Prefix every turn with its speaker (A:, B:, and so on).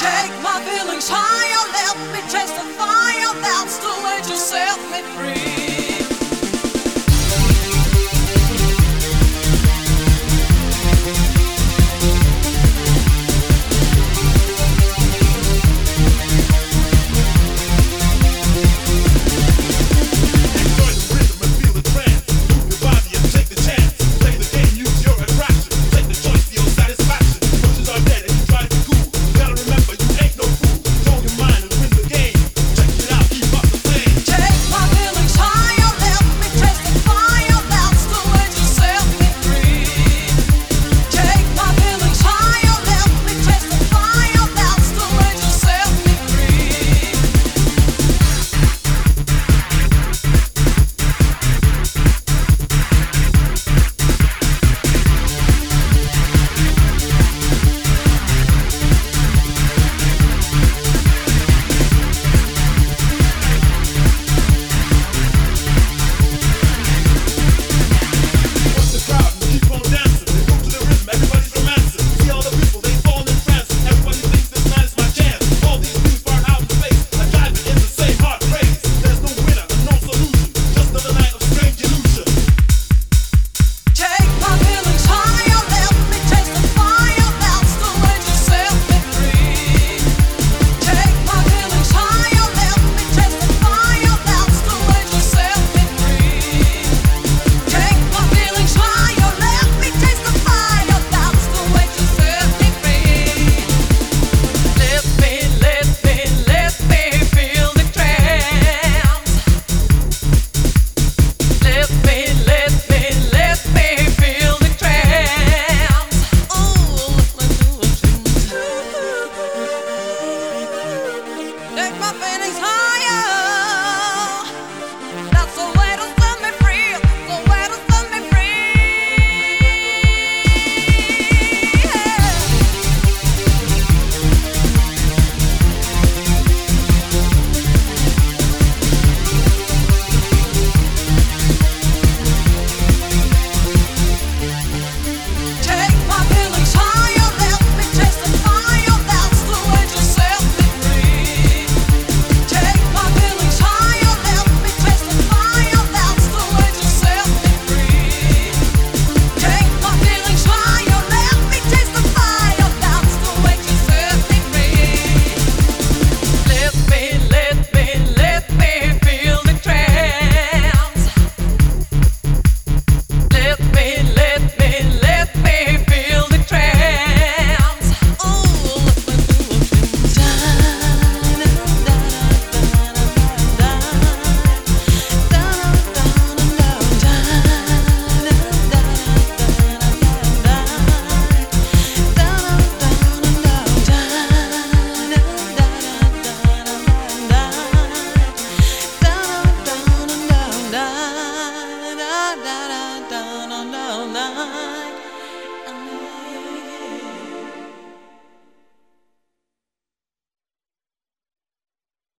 A: take my feelings higher. Oh, Let me testify, oh, that's the way to set me free.